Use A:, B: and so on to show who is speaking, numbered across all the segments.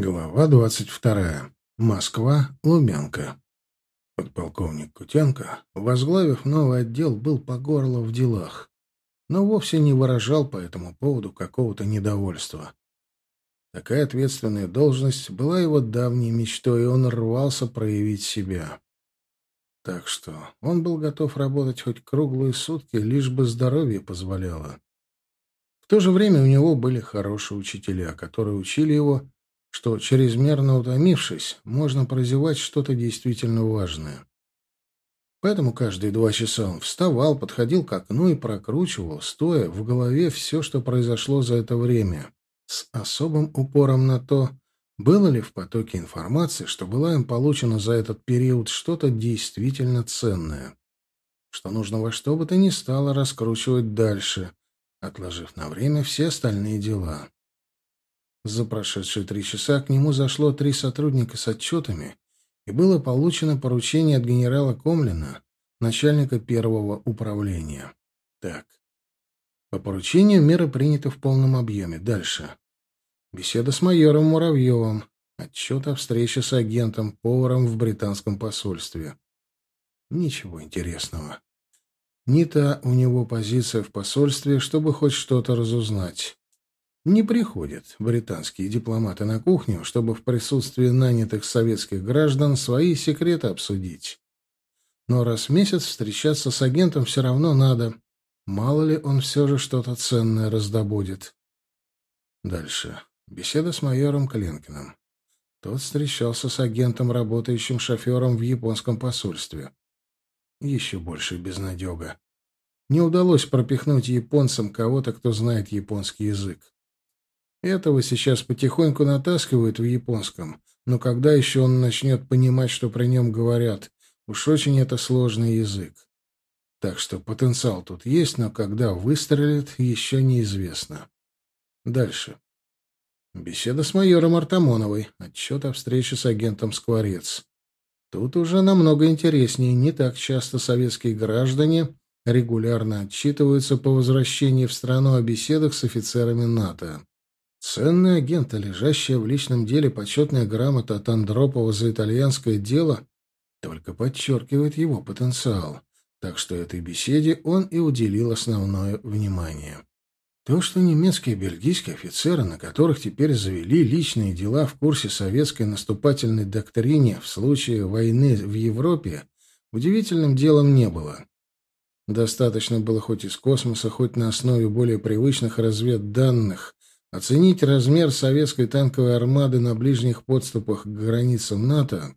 A: Глава двадцать вторая. Москва. Лубянка. Подполковник Кутенко, возглавив новый отдел, был по горло в делах, но вовсе не выражал по этому поводу какого-то недовольства. Такая ответственная должность была его давней мечтой, и он рвался проявить себя. Так что он был готов работать хоть круглые сутки, лишь бы здоровье позволяло. В то же время у него были хорошие учителя, которые учили его что, чрезмерно утомившись, можно прозевать что-то действительно важное. Поэтому каждые два часа он вставал, подходил к окну и прокручивал, стоя в голове все, что произошло за это время, с особым упором на то, было ли в потоке информации, что была им получена за этот период что-то действительно ценное, что нужно во что бы то ни стало раскручивать дальше, отложив на время все остальные дела. За прошедшие три часа к нему зашло три сотрудника с отчетами, и было получено поручение от генерала Комлина, начальника первого управления. Так. По поручению меры приняты в полном объеме. Дальше. Беседа с майором Муравьевым. Отчет о встрече с агентом, поваром в британском посольстве. Ничего интересного. Не та у него позиция в посольстве, чтобы хоть что-то разузнать. Не приходят британские дипломаты на кухню, чтобы в присутствии нанятых советских граждан свои секреты обсудить. Но раз в месяц встречаться с агентом все равно надо. Мало ли он все же что-то ценное раздобудет. Дальше. Беседа с майором Кленкиным. Тот встречался с агентом, работающим шофером в японском посольстве. Еще больше безнадега. Не удалось пропихнуть японцам кого-то, кто знает японский язык. Этого сейчас потихоньку натаскивают в японском, но когда еще он начнет понимать, что при нем говорят? Уж очень это сложный язык. Так что потенциал тут есть, но когда выстрелит, еще неизвестно. Дальше. Беседа с майором Артамоновой. Отчет о встрече с агентом Скворец. Тут уже намного интереснее. Не так часто советские граждане регулярно отчитываются по возвращении в страну о беседах с офицерами НАТО. Ценный агент, а лежащая в личном деле почетная грамота от Андропова за итальянское дело только подчеркивает его потенциал, так что этой беседе он и уделил основное внимание. То, что немецкие и бельгийские офицеры, на которых теперь завели личные дела в курсе советской наступательной доктрине в случае войны в Европе, удивительным делом не было. Достаточно было хоть из космоса, хоть на основе более привычных разведданных Оценить размер советской танковой армады на ближних подступах к границам НАТО,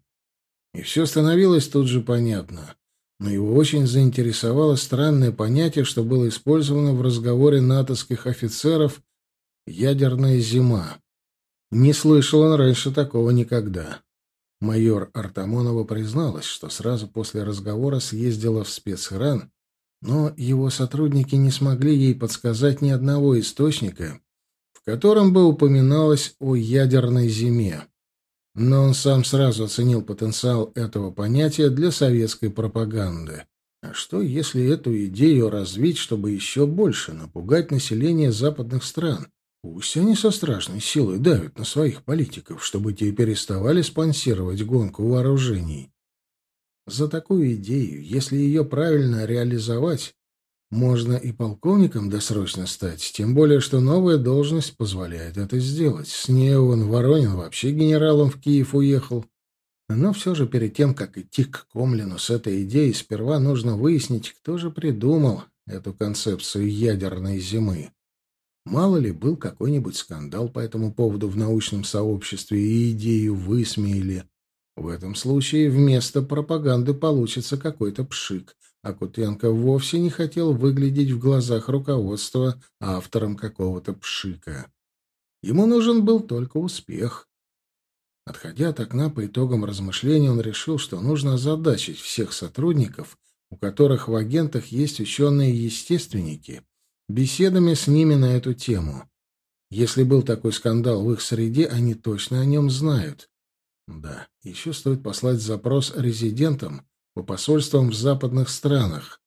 A: и все становилось тут же понятно. Но его очень заинтересовало странное понятие, что было использовано в разговоре натовских офицеров «ядерная зима». Не слышал он раньше такого никогда. Майор Артамонова призналась, что сразу после разговора съездила в спецхран, но его сотрудники не смогли ей подсказать ни одного источника, в котором бы упоминалось о ядерной зиме. Но он сам сразу оценил потенциал этого понятия для советской пропаганды. А что, если эту идею развить, чтобы еще больше напугать население западных стран? Пусть они со страшной силой давят на своих политиков, чтобы те переставали спонсировать гонку вооружений. За такую идею, если ее правильно реализовать, можно и полковником досрочно стать, тем более, что новая должность позволяет это сделать. С ней он, Воронин, вообще генералом в Киев уехал. Но все же перед тем, как идти к Комлину с этой идеей, сперва нужно выяснить, кто же придумал эту концепцию ядерной зимы. Мало ли был какой-нибудь скандал по этому поводу в научном сообществе и идею высмеяли. В этом случае вместо пропаганды получится какой-то пшик, а Кутенко вовсе не хотел выглядеть в глазах руководства автором какого-то пшика. Ему нужен был только успех. Отходя от окна по итогам размышлений, он решил, что нужно озадачить всех сотрудников, у которых в агентах есть ученые-естественники, беседами с ними на эту тему. Если был такой скандал в их среде, они точно о нем знают. Да, еще стоит послать запрос резидентам по посольствам в западных странах.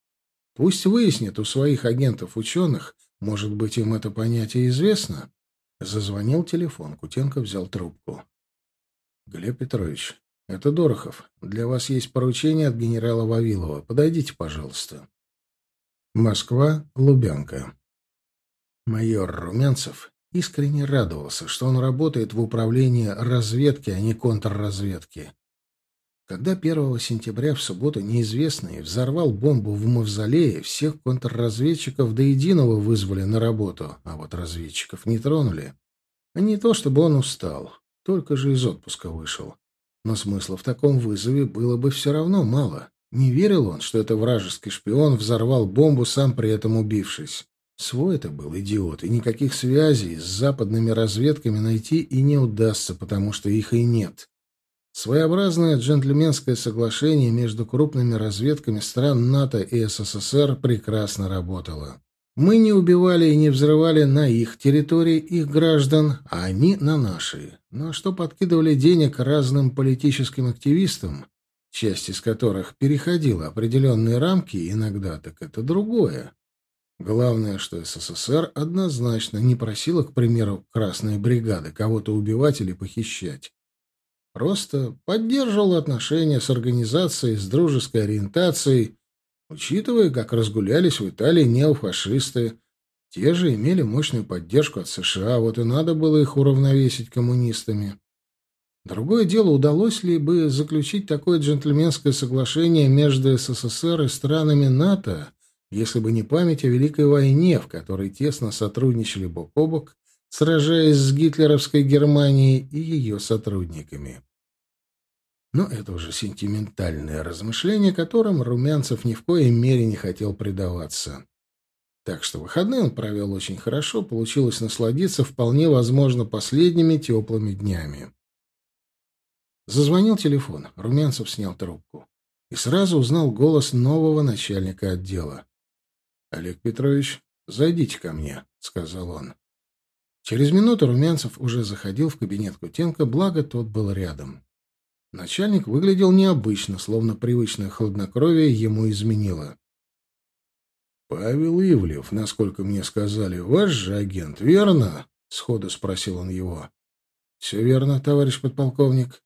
A: Пусть выяснит у своих агентов-ученых, может быть, им это понятие известно. Зазвонил телефон, Кутенко взял трубку. Глеб Петрович, это Дорохов. Для вас есть поручение от генерала Вавилова. Подойдите, пожалуйста. Москва, Лубянка. Майор Румянцев искренне радовался, что он работает в управлении разведки, а не контрразведки. Когда 1 сентября в субботу неизвестный взорвал бомбу в мавзолее, всех контрразведчиков до единого вызвали на работу, а вот разведчиков не тронули. Не то, чтобы он устал, только же из отпуска вышел. Но смысла в таком вызове было бы все равно мало. Не верил он, что это вражеский шпион взорвал бомбу, сам при этом убившись. Свой это был идиот, и никаких связей с западными разведками найти и не удастся, потому что их и нет. Своеобразное джентльменское соглашение между крупными разведками стран НАТО и СССР прекрасно работало. Мы не убивали и не взрывали на их территории их граждан, а они на наши. Но что подкидывали денег разным политическим активистам, часть из которых переходила определенные рамки иногда, так это другое. Главное, что СССР однозначно не просила, к примеру, Красной бригады кого-то убивать или похищать. Просто поддерживала отношения с организацией с дружеской ориентацией, Учитывая, как разгулялись в Италии неофашисты, те же имели мощную поддержку от США, вот и надо было их уравновесить коммунистами. Другое дело, удалось ли бы заключить такое джентльменское соглашение между СССР и странами НАТО, если бы не память о Великой войне, в которой тесно сотрудничали бок о бок, сражаясь с гитлеровской Германией и ее сотрудниками. Но это уже сентиментальное размышление, которым Румянцев ни в коей мере не хотел предаваться. Так что выходные он провел очень хорошо, получилось насладиться вполне возможно последними теплыми днями. Зазвонил телефон. Румянцев снял трубку. И сразу узнал голос нового начальника отдела. «Олег Петрович, зайдите ко мне», — сказал он. Через минуту Румянцев уже заходил в кабинет Кутенко, благо тот был рядом. Начальник выглядел необычно, словно привычное хладнокровие ему изменило. «Павел Ивлев, насколько мне сказали, ваш же агент, верно?» — сходу спросил он его. «Все верно, товарищ подполковник.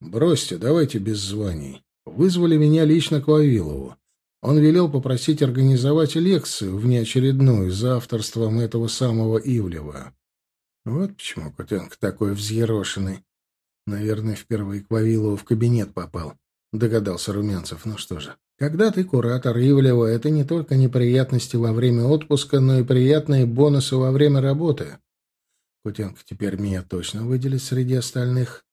A: Бросьте, давайте без званий. Вызвали меня лично к Вавилову. Он велел попросить организовать лекцию внеочередную за авторством этого самого Ивлева. Вот почему Кутенко такой взъерошенный. Наверное, впервые к Вавилову в кабинет попал, догадался Румянцев. Ну что же, когда ты куратор Ивлева, это не только неприятности во время отпуска, но и приятные бонусы во время работы. Кутенко теперь меня точно выделит среди остальных.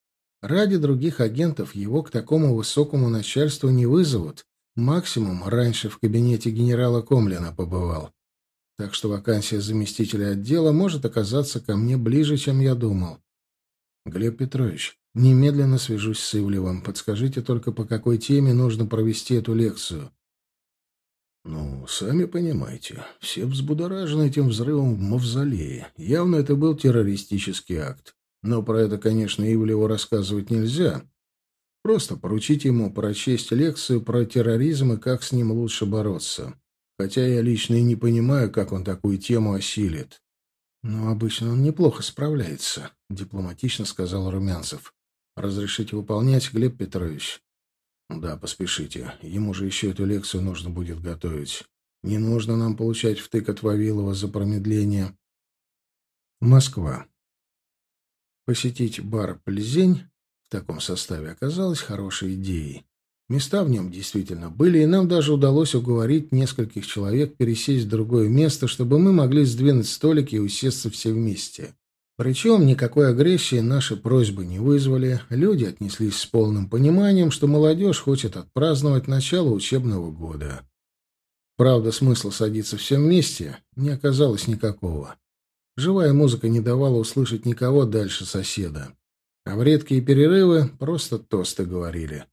A: Ради других агентов его к такому высокому начальству не вызовут. Максимум раньше в кабинете генерала Комлина побывал. Так что вакансия заместителя отдела может оказаться ко мне ближе, чем я думал. Глеб Петрович, немедленно свяжусь с Ивлевым. Подскажите только, по какой теме нужно провести эту лекцию. Ну, сами понимаете, все взбудоражены этим взрывом в мавзолее. Явно это был террористический акт. Но про это, конечно, Ивлеву рассказывать нельзя. Просто поручить ему прочесть лекцию про терроризм и как с ним лучше бороться. Хотя я лично и не понимаю, как он такую тему осилит. Но обычно он неплохо справляется, дипломатично сказал Румянцев. Разрешите выполнять, Глеб Петрович? Да, поспешите. Ему же еще эту лекцию нужно будет готовить. Не нужно нам получать втык от Вавилова за промедление. Москва. Посетить бар «Плезень» в таком составе оказалось хорошей идеей. Места в нем действительно были, и нам даже удалось уговорить нескольких человек пересесть в другое место, чтобы мы могли сдвинуть столики и усесться все вместе. Причем никакой агрессии наши просьбы не вызвали, люди отнеслись с полным пониманием, что молодежь хочет отпраздновать начало учебного года. Правда, смысла садиться все вместе не оказалось никакого. Живая музыка не давала услышать никого дальше соседа. А в редкие перерывы просто тосты говорили.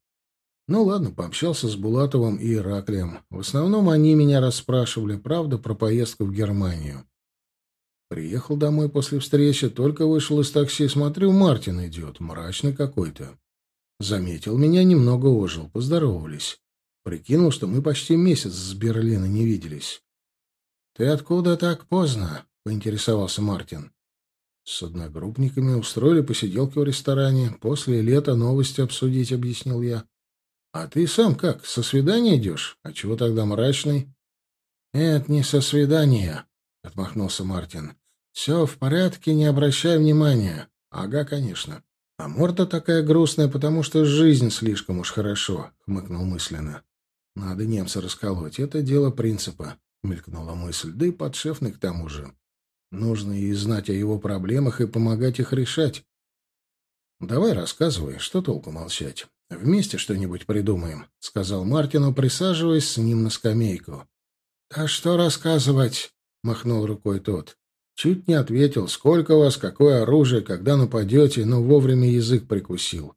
A: Ну ладно, пообщался с Булатовым и Ираклием. В основном они меня расспрашивали, правда, про поездку в Германию. Приехал домой после встречи, только вышел из такси, смотрю, Мартин идет, мрачный какой-то. Заметил меня, немного ожил, поздоровались. Прикинул, что мы почти месяц с Берлина не виделись. — Ты откуда так поздно? — поинтересовался Мартин. С одногруппниками устроили посиделки в ресторане. После лета новости обсудить, объяснил я. А ты сам как, со свидания идешь? А чего тогда мрачный? Это не со свидания, отмахнулся Мартин. Все в порядке, не обращай внимания. Ага, конечно. А морда такая грустная, потому что жизнь слишком уж хорошо, хмыкнул мысленно. Надо немца расколоть. Это дело принципа, мелькнула мысль. Да и подшефный к тому же. Нужно и знать о его проблемах и помогать их решать. Давай рассказывай, что толку молчать. Вместе что-нибудь придумаем, сказал Мартину, присаживаясь с ним на скамейку. А что рассказывать? махнул рукой тот. Чуть не ответил, сколько вас, какое оружие, когда нападете, но вовремя язык прикусил.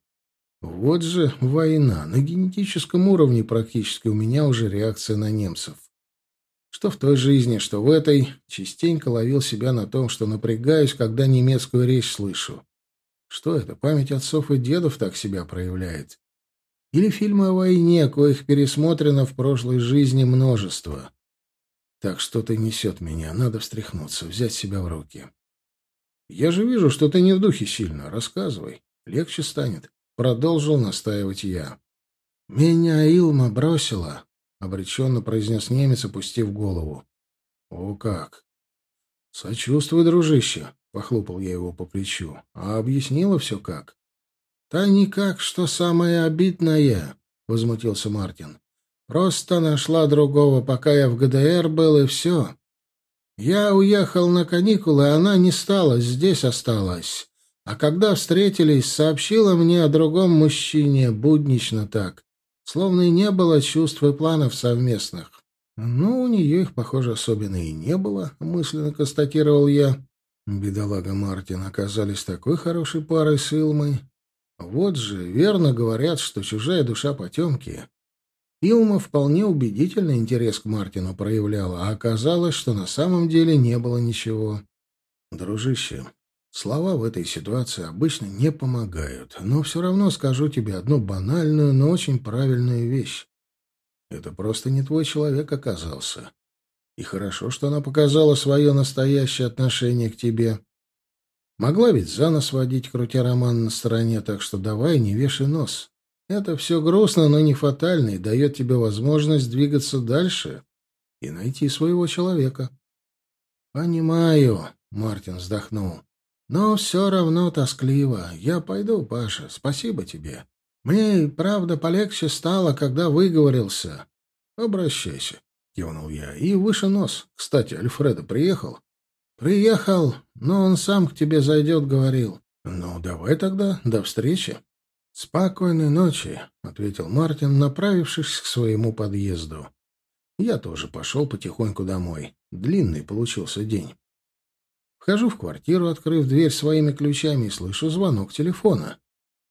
A: Вот же война. На генетическом уровне практически у меня уже реакция на немцев. Что в той жизни, что в этой, частенько ловил себя на том, что напрягаюсь, когда немецкую речь слышу. Что это, память отцов и дедов так себя проявляет? Или фильмы о войне, коих пересмотрено в прошлой жизни множество? Так что-то несет меня, надо встряхнуться, взять себя в руки. Я же вижу, что ты не в духе сильно. Рассказывай, легче станет. Продолжил настаивать я. Меня Илма бросила, — обреченно произнес немец, опустив голову. — О как! — Сочувствую, дружище, — похлопал я его по плечу. — А объяснила все как? — Та никак, что самое обидное, — возмутился Мартин. — Просто нашла другого, пока я в ГДР был, и все. Я уехал на каникулы, а она не стала, здесь осталась. А когда встретились, сообщила мне о другом мужчине, буднично так словно и не было чувств и планов совместных. Ну, у нее их, похоже, особенно и не было, мысленно констатировал я. Бедолага Мартин оказались такой хорошей парой с Илмой. Вот же, верно говорят, что чужая душа потемки. Илма вполне убедительный интерес к Мартину проявляла, а оказалось, что на самом деле не было ничего. «Дружище, Слова в этой ситуации обычно не помогают, но все равно скажу тебе одну банальную, но очень правильную вещь. Это просто не твой человек оказался. И хорошо, что она показала свое настоящее отношение к тебе. Могла ведь за нос водить, крутя роман на стороне, так что давай не вешай нос. Это все грустно, но не фатально и дает тебе возможность двигаться дальше и найти своего человека. — Понимаю, — Мартин вздохнул. Но все равно тоскливо. Я пойду, Паша. Спасибо тебе. Мне, правда, полегче стало, когда выговорился. Обращайся, кивнул я. И выше нос. Кстати, Альфредо приехал? Приехал, но он сам к тебе зайдет, говорил. Ну, давай тогда, до встречи. Спокойной ночи, ответил Мартин, направившись к своему подъезду. Я тоже пошел потихоньку домой. Длинный получился день. Вхожу в квартиру, открыв дверь своими ключами, и слышу звонок телефона.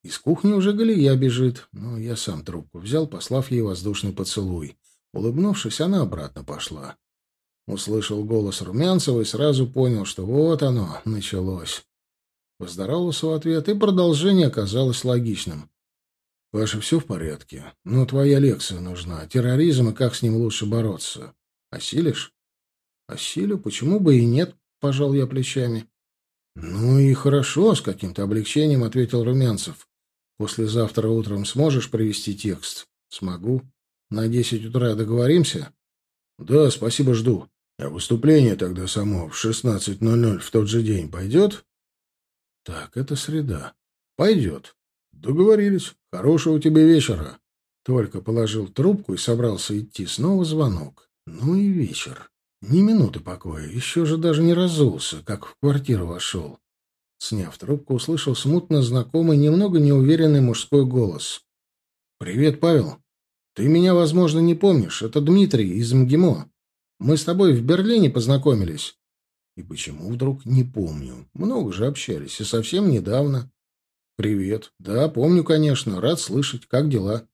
A: Из кухни уже Галия бежит, но я сам трубку взял, послав ей воздушный поцелуй. Улыбнувшись, она обратно пошла. Услышал голос Румянцева и сразу понял, что вот оно, началось. Поздоровался в ответ, и продолжение оказалось логичным. «Паша, все в порядке. Но твоя лекция нужна. Терроризм и как с ним лучше бороться. Осилишь?» «Осилю. Почему бы и нет?» — пожал я плечами. «Ну и хорошо», — с каким-то облегчением ответил Румянцев. «Послезавтра утром сможешь привести текст?» «Смогу. На десять утра договоримся?» «Да, спасибо, жду. А выступление тогда само в шестнадцать ноль ноль в тот же день пойдет?» «Так, это среда. Пойдет. Договорились. Хорошего тебе вечера». Только положил трубку и собрался идти. Снова звонок. Ну и вечер. Ни минуты покоя, еще же даже не разулся, как в квартиру вошел. Сняв трубку, услышал смутно знакомый, немного неуверенный мужской голос. «Привет, Павел. Ты меня, возможно, не помнишь. Это Дмитрий из МГИМО. Мы с тобой в Берлине познакомились». И почему вдруг не помню? Много же общались, и совсем недавно. «Привет. Да, помню, конечно. Рад слышать. Как дела?»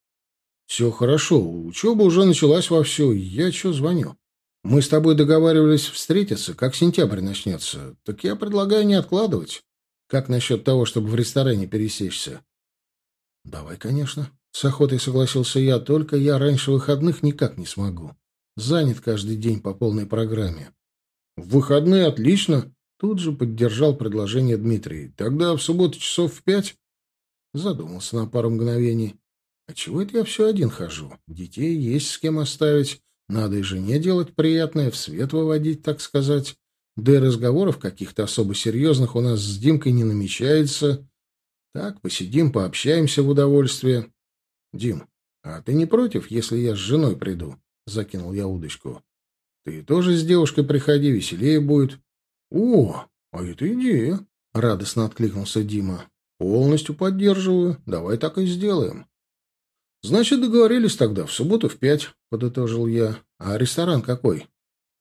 A: «Все хорошо. Учеба уже началась вовсю. Я что звоню?» Мы с тобой договаривались встретиться, как сентябрь начнется. Так я предлагаю не откладывать. Как насчет того, чтобы в ресторане пересечься? Давай, конечно. С охотой согласился я, только я раньше выходных никак не смогу. Занят каждый день по полной программе. В выходные отлично. Тут же поддержал предложение Дмитрий. «Тогда в субботу часов в пять?» Задумался на пару мгновений. «А чего это я все один хожу? Детей есть с кем оставить. Надо и жене делать приятное, в свет выводить, так сказать. Да и разговоров каких-то особо серьезных у нас с Димкой не намечается. Так, посидим, пообщаемся в удовольствие. Дим, а ты не против, если я с женой приду? Закинул я удочку. Ты тоже с девушкой приходи, веселее будет. О, а это идея. Радостно откликнулся Дима. Полностью поддерживаю. Давай так и сделаем. Значит, договорились тогда, в субботу в пять, подытожил я. А ресторан какой?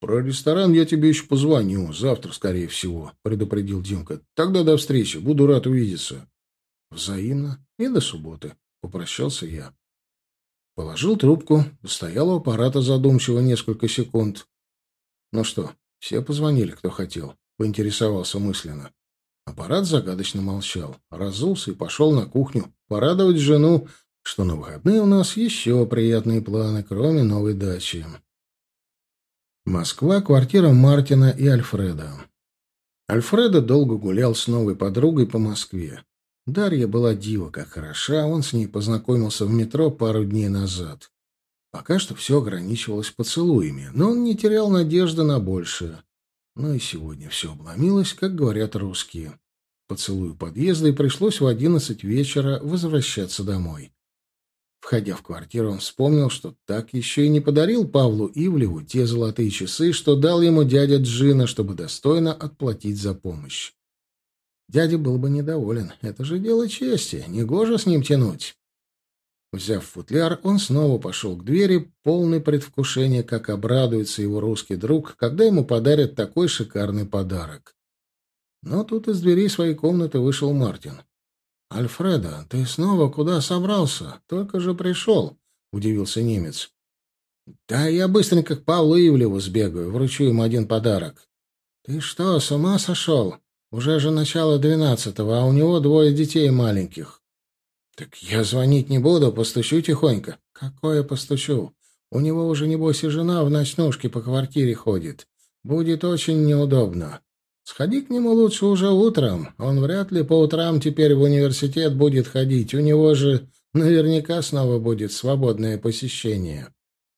A: «Про ресторан я тебе еще позвоню. Завтра, скорее всего», — предупредил Димка. «Тогда до встречи. Буду рад увидеться». «Взаимно. И до субботы», — попрощался я. Положил трубку, стоял у аппарата задумчиво несколько секунд. «Ну что, все позвонили, кто хотел?» — поинтересовался мысленно. Аппарат загадочно молчал, разулся и пошел на кухню порадовать жену, что на выходные у нас еще приятные планы, кроме новой дачи. Москва, квартира Мартина и Альфреда. Альфреда долго гулял с новой подругой по Москве. Дарья была дива, как хороша, он с ней познакомился в метро пару дней назад. Пока что все ограничивалось поцелуями, но он не терял надежды на большее. Но и сегодня все обломилось, как говорят русские. Поцелуй подъезда, и пришлось в одиннадцать вечера возвращаться домой. Входя в квартиру, он вспомнил, что так еще и не подарил Павлу Ивлеву те золотые часы, что дал ему дядя Джина, чтобы достойно отплатить за помощь. Дядя был бы недоволен. Это же дело чести, негоже с ним тянуть. Взяв футляр, он снова пошел к двери, полный предвкушения, как обрадуется его русский друг, когда ему подарят такой шикарный подарок. Но тут из дверей своей комнаты вышел Мартин. «Альфреда, ты снова куда собрался? Только же пришел», — удивился немец. «Да я быстренько к Павлу Ивлеву сбегаю, вручу ему один подарок». «Ты что, с ума сошел? Уже же начало двенадцатого, а у него двое детей маленьких». «Так я звонить не буду, постучу тихонько». «Какое постучу? У него уже, небось, и жена в ночнушке по квартире ходит. Будет очень неудобно. Сходи к нему лучше уже утром. Он вряд ли по утрам теперь в университет будет ходить. У него же наверняка снова будет свободное посещение.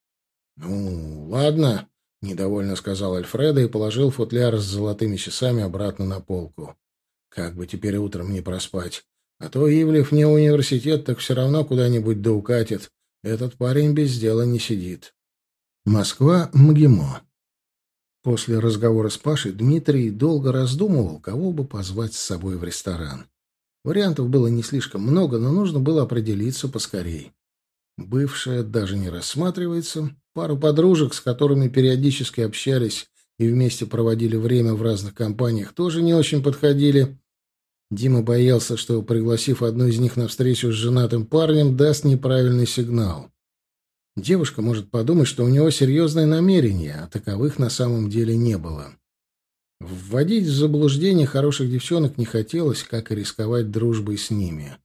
A: — Ну, ладно, — недовольно сказал Альфреда и положил футляр с золотыми часами обратно на полку. — Как бы теперь утром не проспать. А то Ивлев не университет, так все равно куда-нибудь да укатит. Этот парень без дела не сидит. Москва, МГИМО. После разговора с Пашей Дмитрий долго раздумывал, кого бы позвать с собой в ресторан. Вариантов было не слишком много, но нужно было определиться поскорей. Бывшая даже не рассматривается. Пару подружек, с которыми периодически общались и вместе проводили время в разных компаниях, тоже не очень подходили. Дима боялся, что, пригласив одну из них на встречу с женатым парнем, даст неправильный сигнал. Девушка может подумать, что у него серьезные намерения, а таковых на самом деле не было. Вводить в заблуждение хороших девчонок не хотелось, как и рисковать дружбой с ними.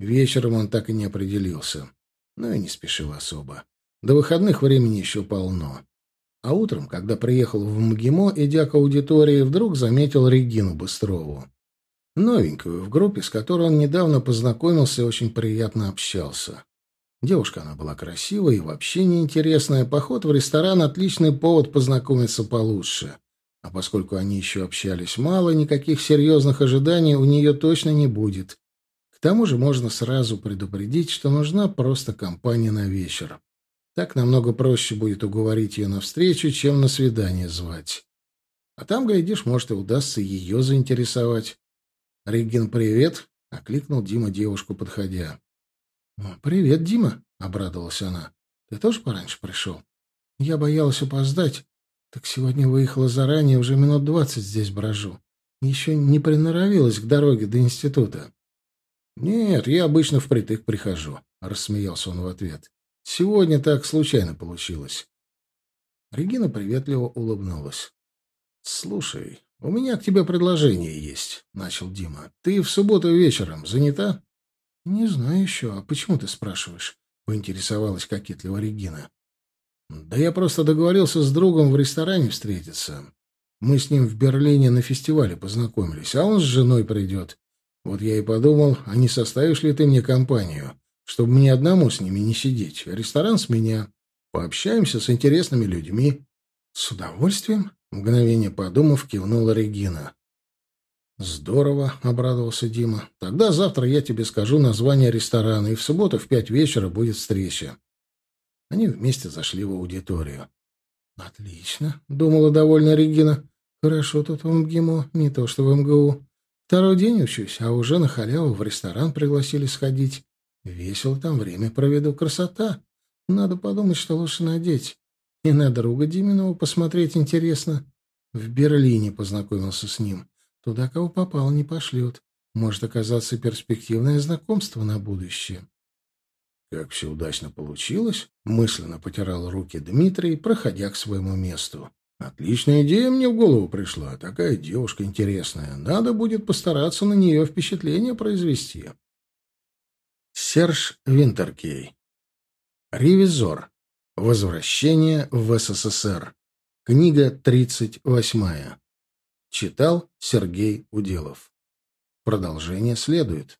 A: Вечером он так и не определился. Но и не спешил особо. До выходных времени еще полно. А утром, когда приехал в МГИМО, идя к аудитории, вдруг заметил Регину Быстрову. Новенькую, в группе, с которой он недавно познакомился и очень приятно общался. Девушка она была красивая и вообще неинтересная. Поход в ресторан — отличный повод познакомиться получше. А поскольку они еще общались мало, никаких серьезных ожиданий у нее точно не будет. К тому же можно сразу предупредить, что нужна просто компания на вечер. Так намного проще будет уговорить ее на встречу, чем на свидание звать. А там, глядишь, может, и удастся ее заинтересовать. «Регин, привет!» — окликнул Дима девушку, подходя. «Привет, Дима», — обрадовалась она. «Ты тоже пораньше пришел? Я боялась опоздать, так сегодня выехала заранее, уже минут двадцать здесь брожу. Еще не приноровилась к дороге до института». «Нет, я обычно впритык прихожу», — рассмеялся он в ответ. «Сегодня так случайно получилось». Регина приветливо улыбнулась. «Слушай, у меня к тебе предложение есть», — начал Дима. «Ты в субботу вечером занята?» «Не знаю еще. А почему ты спрашиваешь?» — поинтересовалась кокетливо Регина. «Да я просто договорился с другом в ресторане встретиться. Мы с ним в Берлине на фестивале познакомились, а он с женой придет. Вот я и подумал, а не составишь ли ты мне компанию, чтобы мне одному с ними не сидеть. Ресторан с меня. Пообщаемся с интересными людьми. С удовольствием, мгновение подумав, кивнула Регина. Здорово, обрадовался Дима. Тогда завтра я тебе скажу название ресторана, и в субботу в пять вечера будет встреча. Они вместе зашли в аудиторию. Отлично, думала довольно Регина. Хорошо тут в МГИМО, не то что в МГУ. Второй день учусь, а уже на халяву в ресторан пригласили сходить. Весело там время проведу, красота. Надо подумать, что лучше надеть. И на друга Диминова посмотреть интересно. В Берлине познакомился с ним. Туда, кого попало, не пошлют. Может оказаться перспективное знакомство на будущее. Как все удачно получилось, мысленно потирал руки Дмитрий, проходя к своему месту. Отличная идея мне в голову пришла. Такая девушка интересная. Надо будет постараться на нее впечатление произвести. Серж Винтеркей. Ревизор. Возвращение в СССР. Книга 38. Читал Сергей Уделов. Продолжение следует.